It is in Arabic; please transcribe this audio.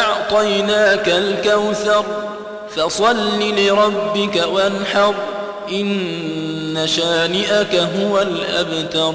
أعطيناك الكوثر فصل لربك وانحر إن شانئك هو الأبتر